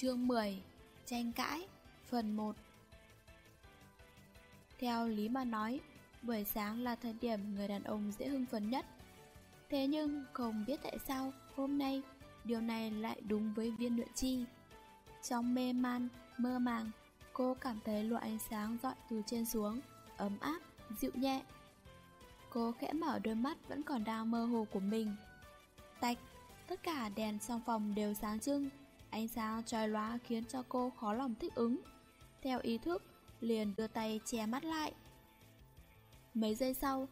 Chương 10 Tranh cãi Phần 1 Theo lý mà nói, buổi sáng là thời điểm người đàn ông dễ hưng phấn nhất. Thế nhưng không biết tại sao hôm nay điều này lại đúng với viên luyện chi. Trong mê man, mơ màng, cô cảm thấy loại ánh sáng dọi từ trên xuống, ấm áp, dịu nhẹ. Cô khẽ mở đôi mắt vẫn còn đang mơ hồ của mình. Tạch, tất cả đèn trong phòng đều sáng trưng, Ánh sáng trai lóa khiến cho cô khó lòng thích ứng. Theo ý thức, liền đưa tay che mắt lại. Mấy giây sau,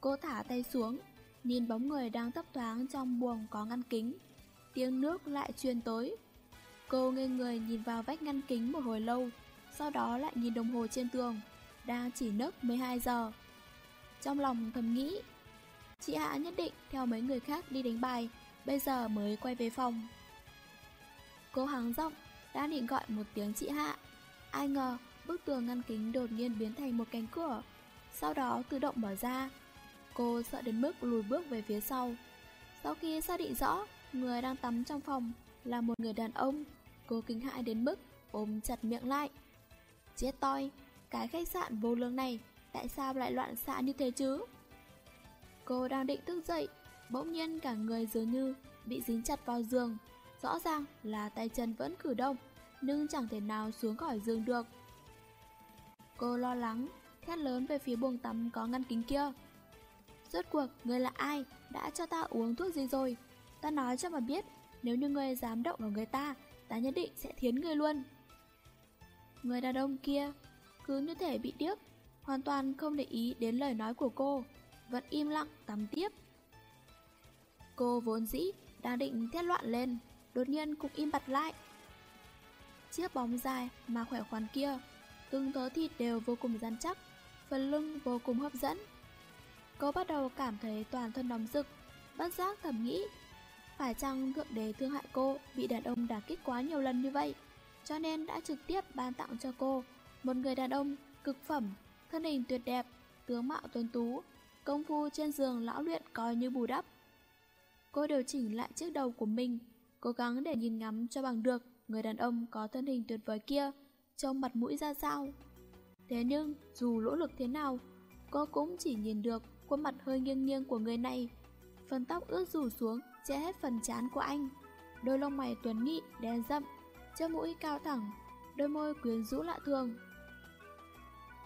cô thả tay xuống, nhìn bóng người đang tấp thoáng trong buồng có ngăn kính. Tiếng nước lại truyền tới. Cô ngây người nhìn vào vách ngăn kính một hồi lâu, sau đó lại nhìn đồng hồ trên tường, đang chỉ nấc 12 giờ. Trong lòng thầm nghĩ, chị Hạ nhất định theo mấy người khác đi đánh bài, bây giờ mới quay về phòng. Cô hắng giọng, đã định gọi một tiếng chị Hạ. Ai ngờ, bức tường ngăn kính đột nhiên biến thành một cánh cửa, sau đó tự động mở ra. Cô sợ đến mức lùi bước về phía sau. Sau khi xác định rõ, người đang tắm trong phòng là một người đàn ông, cô kinh hãi đến mức ôm chặt miệng lại. Chết toi, cái khách sạn vô lương này tại sao lại loạn xạ như thế chứ? Cô đang định thức dậy, bỗng nhiên cả người dường như bị dính chặt vào giường, Rõ ràng là tay chân vẫn cử động, nhưng chẳng thể nào xuống khỏi giường được. Cô lo lắng, thét lớn về phía buồng tắm có ngăn kính kia. Rốt cuộc, người là ai? Đã cho ta uống thuốc gì rồi? Ta nói cho mà biết, nếu như người dám động vào người ta, ta nhất định sẽ thiến người luôn. Người đàn ông kia cứ như thể bị điếc, hoàn toàn không để ý đến lời nói của cô, vẫn im lặng tắm tiếp. Cô vốn dĩ đang định thét loạn lên, đột nhiên cũng im bặt lại. Chiếc bóng dài mà khỏe khoắn kia, từng thớ thịt đều vô cùng rắn chắc, phần lưng vô cùng hấp dẫn. Cô bắt đầu cảm thấy toàn thân nóng rực, bất giác thầm nghĩ, phải chăng thượng đế thương hại cô bị đàn ông đả kích quá nhiều lần như vậy, cho nên đã trực tiếp ban tặng cho cô một người đàn ông cực phẩm, thân hình tuyệt đẹp, tướng mạo tuấn tú, công phu trên giường lão luyện coi như bù đắp. Cô điều chỉnh lại chiếc đầu của mình, cố gắng để nhìn ngắm cho bằng được người đàn ông có thân hình tuyệt vời kia trong mặt mũi ra sao. Thế nhưng, dù nỗ lực thế nào, cô cũng chỉ nhìn được khuôn mặt hơi nghiêng nghiêng của người này. Phần tóc ướt rủ xuống, che hết phần trán của anh. Đôi lông mày tuấn nghị, đen rậm, chiếc mũi cao thẳng, đôi môi quyến rũ lạ thường.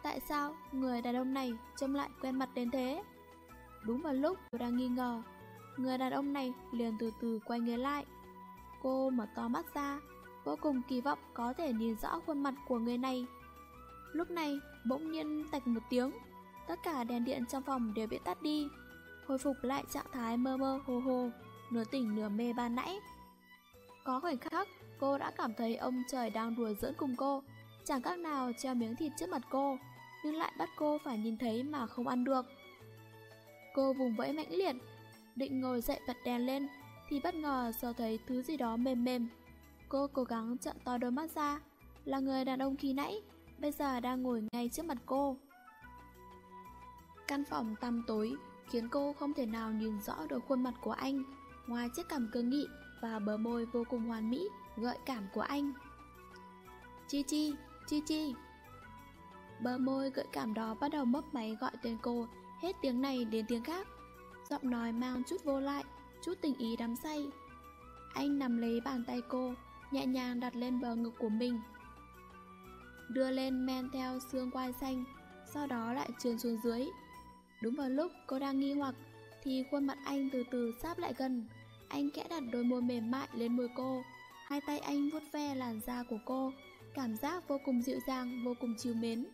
Tại sao người đàn ông này trông lại quen mặt đến thế? Đúng vào lúc tôi đang nghi ngờ, người đàn ông này liền từ từ quay người lại. Cô mở to mắt ra, vô cùng kỳ vọng có thể nhìn rõ khuôn mặt của người này. Lúc này, bỗng nhiên tạch một tiếng, tất cả đèn điện trong phòng đều bị tắt đi, hồi phục lại trạng thái mơ mơ hồ hồ, nửa tỉnh nửa mê ban nãy. Có khoảnh khắc, cô đã cảm thấy ông trời đang đùa giỡn cùng cô, chẳng các nào treo miếng thịt trước mặt cô, nhưng lại bắt cô phải nhìn thấy mà không ăn được. Cô vùng vẫy mãnh liệt, định ngồi dậy bật đèn lên, thì bất ngờ sờ thấy thứ gì đó mềm mềm. Cô cố gắng trợn to đôi mắt ra, là người đàn ông khi nãy, bây giờ đang ngồi ngay trước mặt cô. Căn phòng tăm tối khiến cô không thể nào nhìn rõ được khuôn mặt của anh, ngoài chiếc cằm cơ nghị và bờ môi vô cùng hoàn mỹ, gợi cảm của anh. Chi Chi, Chi Chi. Bờ môi gợi cảm đó bắt đầu mấp máy gọi tên cô, hết tiếng này đến tiếng khác. Giọng nói mang chút vô lại, chút tình ý đắm say. Anh nằm lấy bàn tay cô, nhẹ nhàng đặt lên bờ ngực của mình. Đưa lên men theo xương quai xanh, sau đó lại trườn xuống dưới. Đúng vào lúc cô đang nghi hoặc, thì khuôn mặt anh từ từ sáp lại gần. Anh kẽ đặt đôi môi mềm mại lên môi cô, hai tay anh vuốt ve làn da của cô, cảm giác vô cùng dịu dàng, vô cùng chiều mến.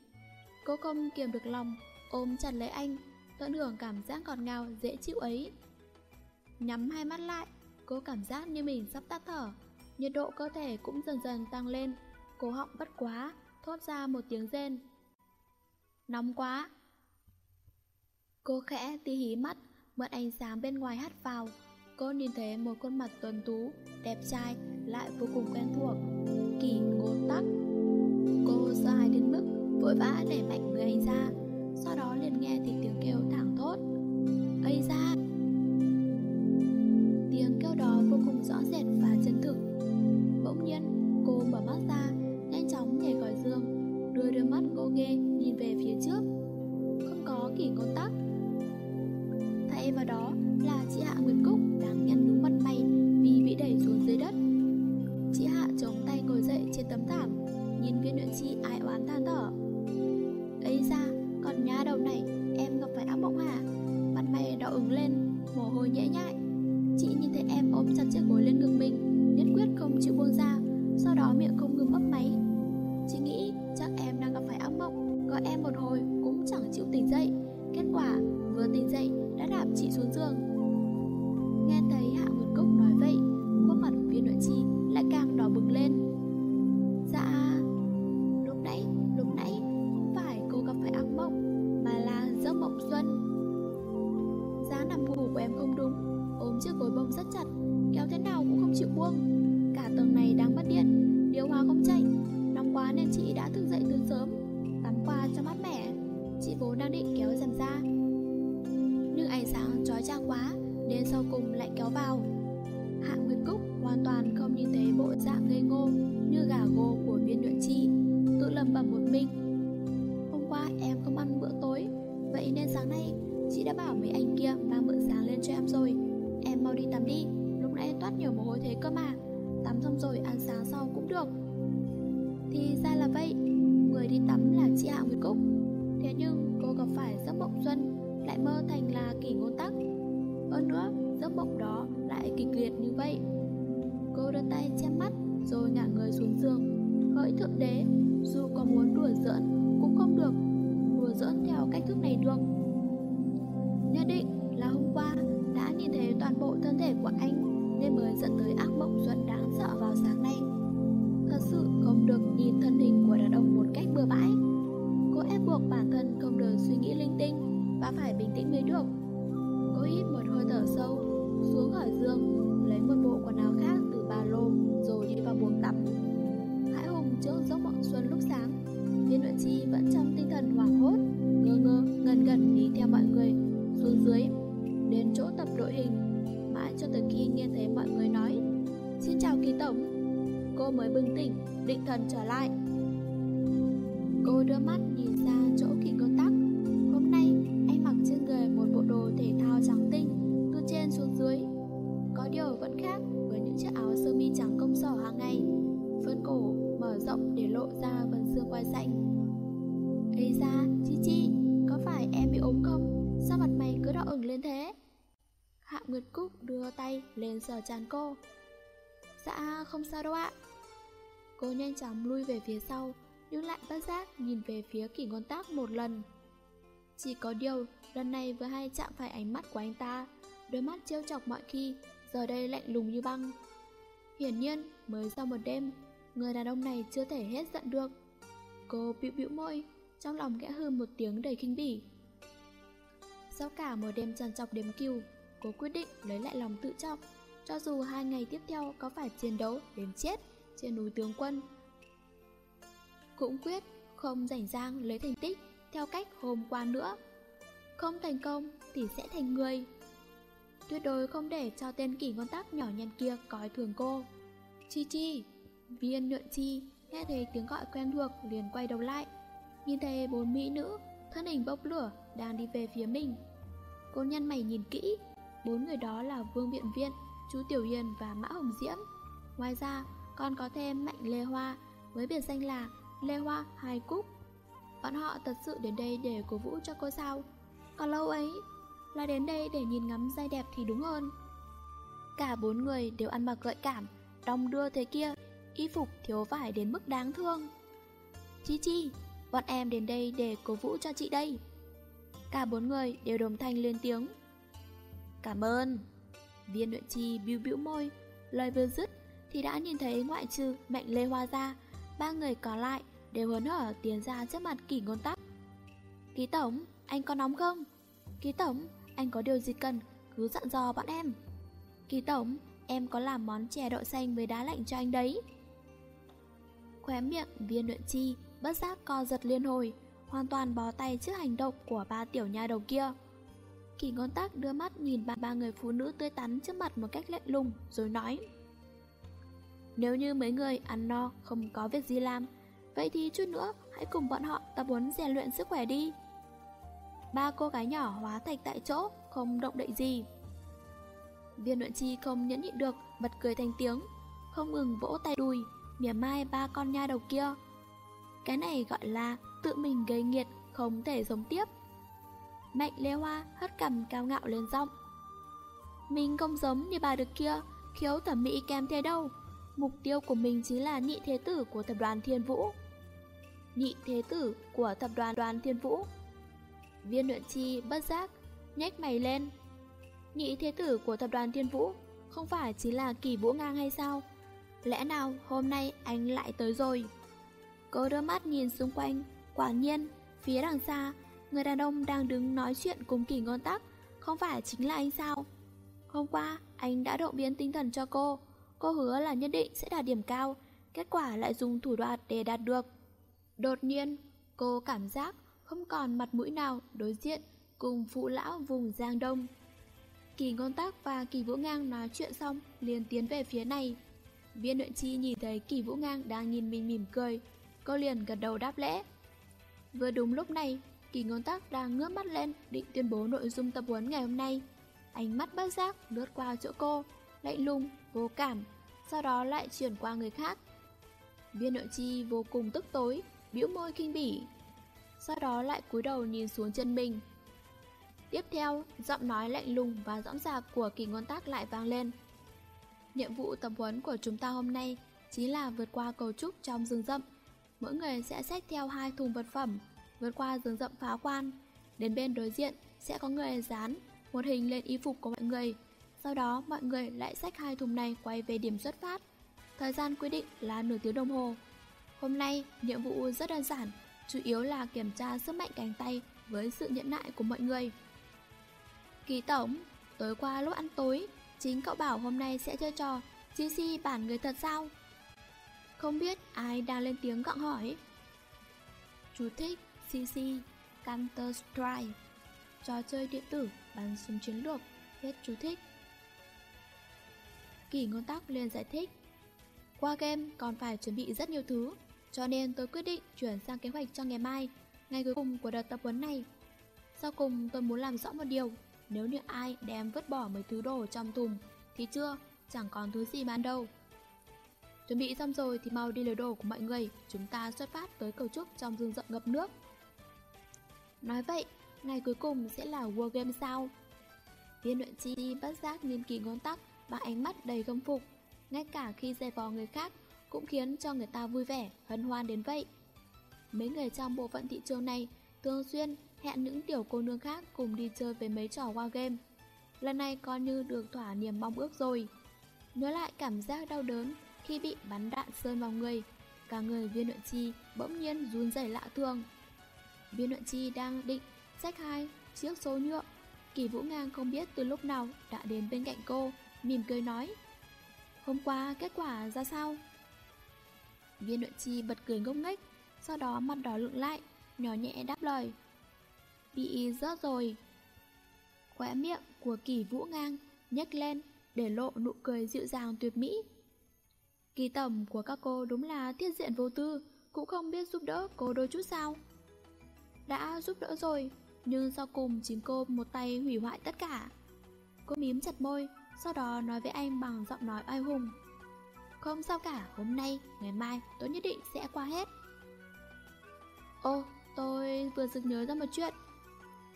Cô không kiềm được lòng, ôm chặt lấy anh, tận hưởng cảm giác ngọt ngào, dễ chịu ấy. Nhắm hai mắt lại, cô cảm giác như mình sắp tắt thở. Nhiệt độ cơ thể cũng dần dần tăng lên, cổ họng bất quá, thốt ra một tiếng rên. Nóng quá! Cô khẽ tí hí mắt, mượn ánh sáng bên ngoài hắt vào. Cô nhìn thấy một khuôn mặt tuần tú, đẹp trai, lại vô cùng quen thuộc. Kỳ ngô tắc. Cô sợ hãi đến mức vội vã đẩy mạnh người anh ra, sau đó liền nghe thì tiếng kêu thẳng thốt. Ây ra! Trang quá, nên sau cùng lại kéo vào. Hạ nguyệt cúc hoàn toàn không nhìn thấy bộ dạng ngây ngô như gà gô của viên nhuận chi, tự lầm bầm một mình. Hôm qua em không ăn bữa tối, vậy nên sáng nay chị đã bảo mấy anh kia mang bữa sáng lên cho em rồi. Em mau đi tắm đi, lúc nãy toát nhiều mồ hôi thế cơ mà. Tắm xong rồi ăn sáng sau cũng được. Thì ra là vậy, người đi tắm là chị hạ nguyệt cúc. Thế nhưng cô gặp phải giấc mộng xuân, lại mơ thành là kỷ ngôn tắc hơn nữa, giấc mộng đó lại kịch liệt như vậy. Cô đưa tay che mắt rồi ngả người xuống giường. Hỡi thượng đế, dù có muốn đùa giỡn cũng không được. Đùa giỡn theo cách thức này được. Nhất định là hôm qua đã nhìn thấy toàn bộ thân thể của anh nên mới dẫn tới ác mộng xuân đáng sợ vào sáng nay. Thật sự không được nhìn thân hình của đàn ông một cách bừa bãi. Cô ép buộc bản thân không được suy nghĩ linh tinh và phải bình tĩnh mới được cô hít một hơi thở sâu, xuống khỏi giường, lấy một bộ quần áo khác từ ba lô, rồi đi vào buồng tắm. Hãi hùng trước giấc mộng xuân lúc sáng. Viên nội chi vẫn trong tinh thần hoảng hốt, ngơ ngơ, ngần ngần đi theo mọi người, xuống dưới, đến chỗ tập đội hình. Mãi cho tới khi nghe thấy mọi người nói, xin chào kỳ tổng. Cô mới bừng tỉnh, định thần trở lại. Cô đưa mắt nhìn ra chỗ kỳ công tác lên sờ chán cô. Dạ không sao đâu ạ. Cô nhanh chóng lui về phía sau, nhưng lại bất giác nhìn về phía kỷ ngôn tác một lần. Chỉ có điều, lần này vừa hay chạm phải ánh mắt của anh ta, đôi mắt trêu chọc mọi khi, giờ đây lạnh lùng như băng. Hiển nhiên, mới sau một đêm, người đàn ông này chưa thể hết giận được. Cô bĩu bĩu môi, trong lòng kẽ hư một tiếng đầy khinh bỉ. Sau cả một đêm trằn trọc đếm cừu cô quyết định lấy lại lòng tự trọng, cho dù hai ngày tiếp theo có phải chiến đấu đến chết trên núi tướng quân. Cũng quyết không rảnh rang lấy thành tích theo cách hôm qua nữa. Không thành công thì sẽ thành người. Tuyệt đối không để cho tên kỷ ngón tắc nhỏ nhặt kia coi thường cô. Chi chi, viên nhuận chi, nghe thấy tiếng gọi quen thuộc liền quay đầu lại. Nhìn thấy bốn mỹ nữ thân hình bốc lửa đang đi về phía mình. Cô nhăn mày nhìn kỹ bốn người đó là vương biện viện chú tiểu hiền và mã hồng diễm. Ngoài ra, còn có thêm mạnh lê hoa. Với biệt danh là lê hoa hai cúc. Bọn họ thật sự đến đây để cổ vũ cho cô sao? Còn lâu ấy, là đến đây để nhìn ngắm giai đẹp thì đúng hơn. Cả bốn người đều ăn mặc gợi cảm, đong đưa thế kia, y phục thiếu vải đến mức đáng thương. Chi chi, bọn em đến đây để cổ vũ cho chị đây. Cả bốn người đều đồng thanh lên tiếng cảm ơn. Viên luyện chi biu bĩu môi, lời vừa dứt thì đã nhìn thấy ngoại trừ mạnh lê hoa ra ba người còn lại đều hớn hở tiến ra trước mặt kỷ ngôn tắc. Ký tổng, anh có nóng không? Ký tổng, anh có điều gì cần cứ dặn dò bọn em. Ký tổng, em có làm món chè đậu xanh với đá lạnh cho anh đấy. Khóe miệng viên luyện chi bất giác co giật liên hồi, hoàn toàn bó tay trước hành động của ba tiểu nha đầu kia kỳ ngón tắc đưa mắt nhìn ba, ba người phụ nữ tươi tắn trước mặt một cách lạnh lùng rồi nói. Nếu như mấy người ăn no không có việc gì làm Vậy thì chút nữa hãy cùng bọn họ tập huấn rèn luyện sức khỏe đi. Ba cô gái nhỏ hóa thạch tại chỗ Không động đậy gì. Viên luyện chi không nhẫn nhịn được Bật cười thành tiếng Không ngừng vỗ tay đùi Mỉa mai ba con nha đầu kia. Cái này gọi là tự mình gây nghiệt, không thể sống tiếp. Mạnh Lê Hoa hất cằm cao ngạo lên giọng. Mình không giống như bà được kia, khiếu thẩm mỹ kèm thế đâu. Mục tiêu của mình chính là nhị thế tử của tập đoàn Thiên Vũ. Nhị thế tử của tập đoàn đoàn Thiên Vũ. Viên luyện chi bất giác, nhếch mày lên. Nhị thế tử của tập đoàn Thiên Vũ không phải chính là kỳ vũ ngang hay sao? Lẽ nào hôm nay anh lại tới rồi? Cô đưa mắt nhìn xung quanh, quả nhiên, phía đằng xa, người đàn ông đang đứng nói chuyện cùng kỳ ngôn tắc, không phải chính là anh sao? Hôm qua, anh đã động viên tinh thần cho cô, cô hứa là nhất định sẽ đạt điểm cao, kết quả lại dùng thủ đoạn để đạt được. Đột nhiên, cô cảm giác không còn mặt mũi nào đối diện cùng phụ lão vùng Giang Đông. Kỳ ngôn tác và kỳ vũ ngang nói chuyện xong liền tiến về phía này. Viên luyện chi nhìn thấy kỳ vũ ngang đang nhìn mình mỉm cười, cô liền gật đầu đáp lễ. Vừa đúng lúc này, kỳ ngôn tắc đang ngước mắt lên định tuyên bố nội dung tập huấn ngày hôm nay. Ánh mắt bất giác lướt qua chỗ cô, lạnh lùng, vô cảm, sau đó lại chuyển qua người khác. Viên nội chi vô cùng tức tối, bĩu môi kinh bỉ. Sau đó lại cúi đầu nhìn xuống chân mình. Tiếp theo, giọng nói lạnh lùng và dõng dạc của kỳ ngôn tắc lại vang lên. Nhiệm vụ tập huấn của chúng ta hôm nay chính là vượt qua cầu trúc trong rừng rậm. Mỗi người sẽ xách theo hai thùng vật phẩm, vượt qua rừng rậm phá quan. Đến bên đối diện sẽ có người dán một hình lên y phục của mọi người. Sau đó mọi người lại xách hai thùng này quay về điểm xuất phát. Thời gian quy định là nửa tiếng đồng hồ. Hôm nay, nhiệm vụ rất đơn giản, chủ yếu là kiểm tra sức mạnh cánh tay với sự nhẫn nại của mọi người. Kỳ tổng, tối qua lúc ăn tối, chính cậu bảo hôm nay sẽ chơi trò GC bản người thật sao? Không biết ai đang lên tiếng gặng hỏi. Chú thích CC Counter Strike Trò chơi điện tử bắn súng chiến lược Hết chú thích. Kỳ ngôn tắc liền giải thích. Qua game còn phải chuẩn bị rất nhiều thứ Cho nên tôi quyết định chuyển sang kế hoạch cho ngày mai Ngày cuối cùng của đợt tập huấn này. Sau cùng tôi muốn làm rõ một điều Nếu như ai đem vứt bỏ mấy thứ đồ trong thùng Thì chưa, chẳng còn thứ gì bán đâu. Chuẩn bị xong rồi thì mau đi lấy đồ của mọi người Chúng ta xuất phát tới cầu trúc trong rừng rậm ngập nước. Nói vậy, ngày cuối cùng sẽ là War Game sao? Viên luyện chi bất giác nhìn kỳ ngón tắc bằng ánh mắt đầy gâm phục. Ngay cả khi dè vò người khác cũng khiến cho người ta vui vẻ, hân hoan đến vậy. Mấy người trong bộ phận thị trường này thường xuyên hẹn những tiểu cô nương khác cùng đi chơi với mấy trò War Game Lần này coi như được thỏa niềm mong ước rồi. Nhớ lại cảm giác đau đớn khi bị bắn đạn sơn vào người Cả người viên luyện chi bỗng nhiên run rẩy lạ thường. Viên luận chi đang định sách hai chiếc số nhựa Kỳ Vũ Ngang không biết từ lúc nào đã đến bên cạnh cô Mỉm cười nói Hôm qua kết quả ra sao? Viên luận chi bật cười ngốc nghếch Sau đó mặt đỏ lựng lại Nhỏ nhẹ đáp lời Bị rớt rồi Khóe miệng của kỳ vũ ngang nhếch lên để lộ nụ cười dịu dàng tuyệt mỹ Kỳ tẩm của các cô đúng là thiết diện vô tư, cũng không biết giúp đỡ cô đôi chút sao. Đã giúp đỡ rồi, nhưng sau cùng chính cô một tay hủy hoại tất cả. Cô mím chặt môi, sau đó nói với anh bằng giọng nói oai hùng. Không sao cả, hôm nay, ngày mai tôi nhất định sẽ qua hết. Ô, tôi vừa dừng nhớ ra một chuyện.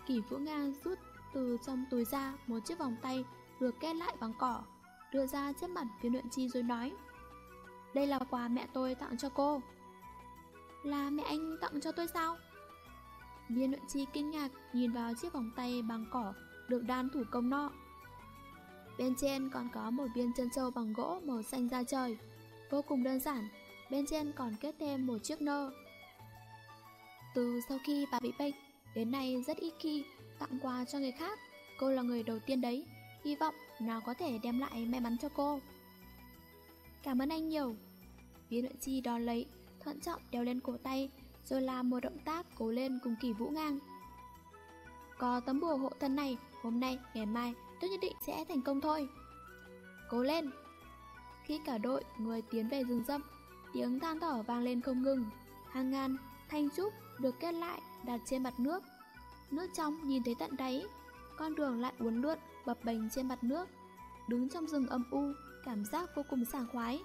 Kỳ Vũ nga rút từ trong túi ra một chiếc vòng tay được kết lại bằng cỏ, đưa ra trước mặt phiên luyện chi rồi nói. Đây là quà mẹ tôi tặng cho cô Là mẹ anh tặng cho tôi sao? Viên luận chi kinh ngạc nhìn vào chiếc vòng tay bằng cỏ được đan thủ công nọ. Bên trên còn có một viên chân trâu bằng gỗ màu xanh da trời, Vô cùng đơn giản, Bên trên còn kết thêm một chiếc nơ. Từ sau khi bà bị bệnh, Đến nay rất ít khi tặng quà cho người khác, Cô là người đầu tiên đấy, Hy vọng nào có thể đem lại may mắn cho cô. Cảm ơn anh nhiều. Viên luận chi đo lấy, Thận trọng đeo lên cổ tay rồi làm một động tác cố lên cùng kỳ vũ ngang. Có tấm bùa hộ thân này Hôm nay, ngày mai tôi nhất định sẽ thành công thôi. Cố lên! Khi cả đội người tiến về rừng rậm Tiếng than thở vang lên không ngừng. Hàng ngàn thanh trúc được kết lại đặt trên mặt nước. Nước trong nhìn thấy tận đáy Con đường lại uốn lượn bập bềnh trên mặt nước Đứng trong rừng âm u cảm giác vô cùng sảng khoái.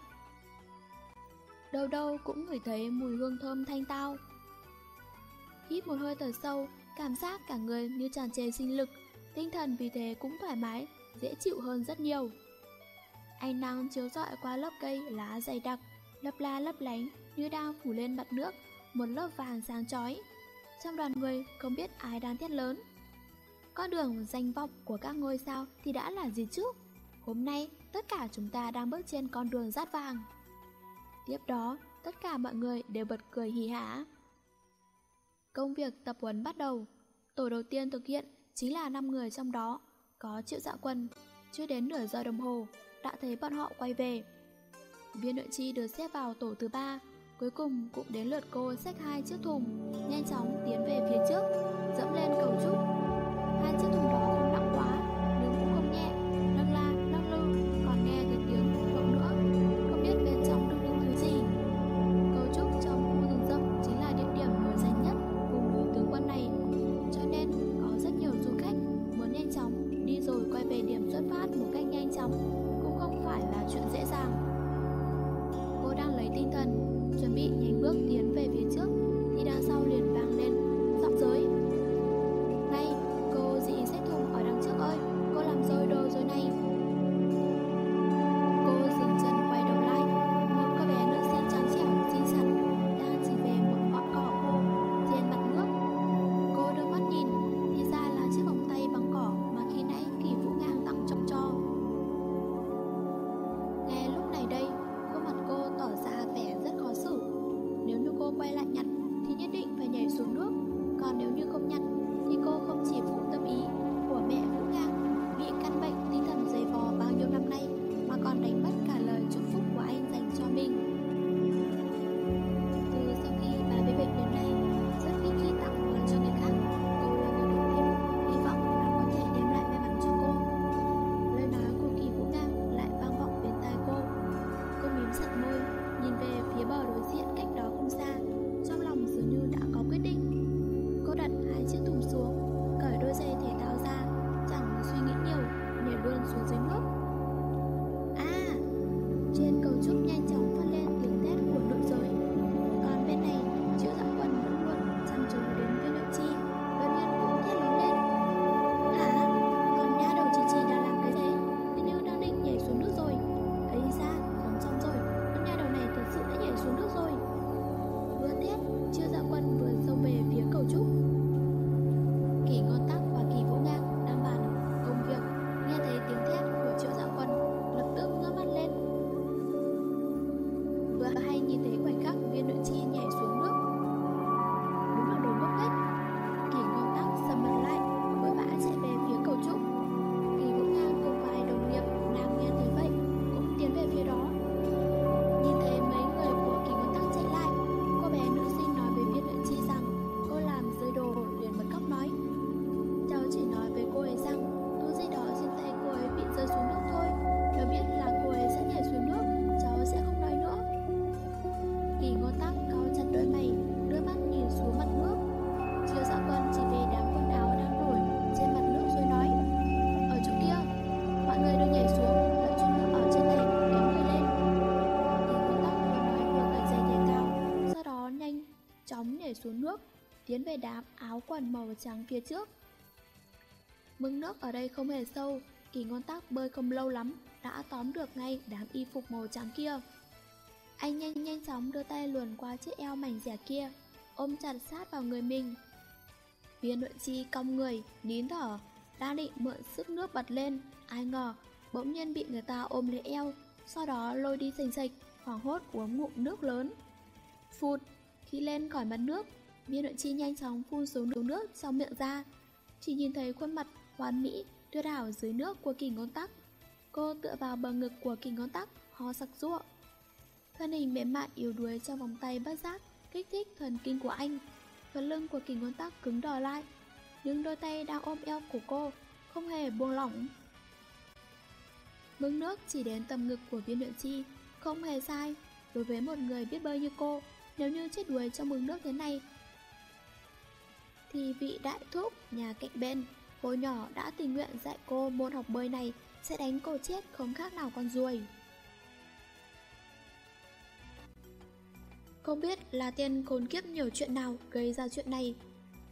đâu đâu cũng ngửi thấy mùi hương thơm thanh tao. Hít một hơi thở sâu, cảm giác cả người như tràn trề sinh lực, tinh thần vì thế cũng thoải mái, dễ chịu hơn rất nhiều. Ánh nắng chiếu rọi qua lớp cây lá dày đặc, lấp la lấp lánh như đang phủ lên mặt nước, một lớp vàng sáng chói. Trong đoàn người không biết ai đang thét lớn. Con đường danh vọng của các ngôi sao thì đã là gì chứ? Hôm nay, tất cả chúng ta đang bước trên con đường rát vàng. Tiếp đó, tất cả mọi người đều bật cười hì hả. Công việc tập huấn bắt đầu. Tổ đầu tiên thực hiện chính là 5 người trong đó, có triệu dạ quân. Chưa đến nửa giờ đồng hồ, đã thấy bọn họ quay về. Viên nội chi được xếp vào tổ thứ ba, cuối cùng cũng đến lượt cô xách hai chiếc thùng, nhanh chóng tiến về phía trước, dẫm lên cầu trúc. Hai chiếc thùng đó không nặng cách cũng không phải là chuyện dễ dàng. Cô đang lấy tinh thần, chuẩn bị nhanh bước tiến về phía trước, xuống nước tiến về đám áo quần màu trắng phía trước. mương nước ở đây không hề sâu, kỳ ngon tác bơi không lâu lắm, đã tóm được ngay đám y phục màu trắng kia. Anh nhanh nhanh chóng đưa tay luồn qua chiếc eo mảnh rẻ kia, ôm chặt sát vào người mình. Viên nội chi cong người, nín thở, đã định mượn sức nước bật lên, ai ngờ bỗng nhiên bị người ta ôm lấy eo, sau đó lôi đi sành sạch, hoảng hốt uống ngụm nước lớn. Phụt, khi lên khỏi mặt nước, Viên nội chi nhanh chóng phun xuống nước, nước trong miệng ra Chỉ nhìn thấy khuôn mặt hoàn mỹ tuyệt hảo dưới nước của kỳ ngón tắc. Cô tựa vào bờ ngực của kỳ ngón tắc Ho sặc ruộng. Thân hình mềm mại yếu đuối trong vòng tay bất giác Kích thích thần kinh của anh. Phần lưng của kỳ ngón tắc cứng đờ lại Nhưng đôi tay đang ôm eo của cô Không hề buông lỏng. Mức nước chỉ đến tầm ngực của viên luyện chi Không hề sai. Đối với một người biết bơi như cô nếu như chết đuối trong mực nước thế này thì vị đại thúc nhà cạnh bên hồi nhỏ đã tình nguyện dạy cô môn học bơi này sẽ đánh cô chết không khác nào con ruồi Không biết là tiên khốn kiếp nhiều chuyện nào gây ra chuyện này.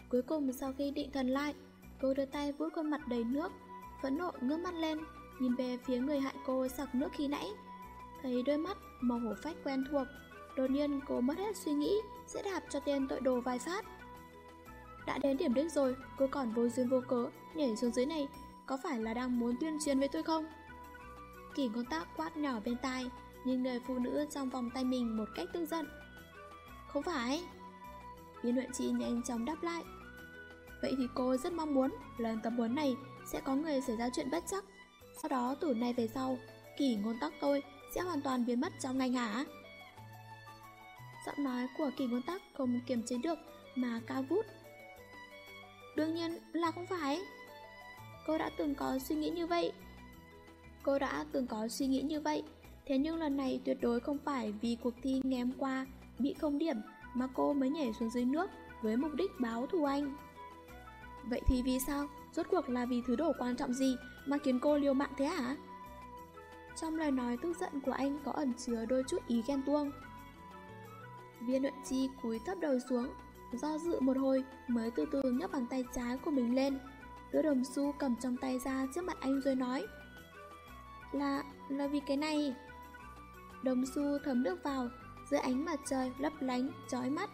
Cuối cùng sau khi định thần lại, cô đưa tay vuốt khuôn mặt đầy nước, phẫn nộ ngước mắt lên, nhìn về phía người hại cô sặc nước khi nãy. Thấy đôi mắt màu hổ phách quen thuộc, đột nhiên cô mất hết suy nghĩ sẽ đạp cho tên tội đồ vài phát. Đã đến điểm đích rồi, cô còn vô duyên vô cớ nhảy xuống dưới này, có phải là đang muốn tuyên truyền với tôi không? Kỳ ngôn tác quát nhỏ bên tai, nhìn người phụ nữ trong vòng tay mình một cách tức giận. Không phải. Viên huyện chi nhanh chóng đáp lại. Vậy thì cô rất mong muốn lần tập huấn này sẽ có người xảy ra chuyện bất chắc. Sau đó từ nay về sau, kỳ ngôn tắc tôi sẽ hoàn toàn biến mất trong ngành hả? Giọng nói của kỳ ngôn tắc không kiềm chế được mà cao vút. Đương nhiên là không phải. Cô đã từng có suy nghĩ như vậy. Cô đã từng có suy nghĩ như vậy, thế nhưng lần này tuyệt đối không phải vì cuộc thi ngày hôm qua bị không điểm mà cô mới nhảy xuống dưới nước với mục đích báo thù anh. Vậy thì vì sao? Rốt cuộc là vì thứ đồ quan trọng gì mà khiến cô liều mạng thế hả? Trong lời nói tức giận của anh có ẩn chứa đôi chút ý ghen tuông. Viên luận chi cúi thấp đầu xuống, do dự một hồi mới từ từ nhấc bàn tay trái của mình lên, Đứa đồng xu cầm trong tay ra trước mặt anh rồi nói. Là, là vì cái này. Đồng xu thấm nước vào, dưới ánh mặt trời lấp lánh, chói mắt.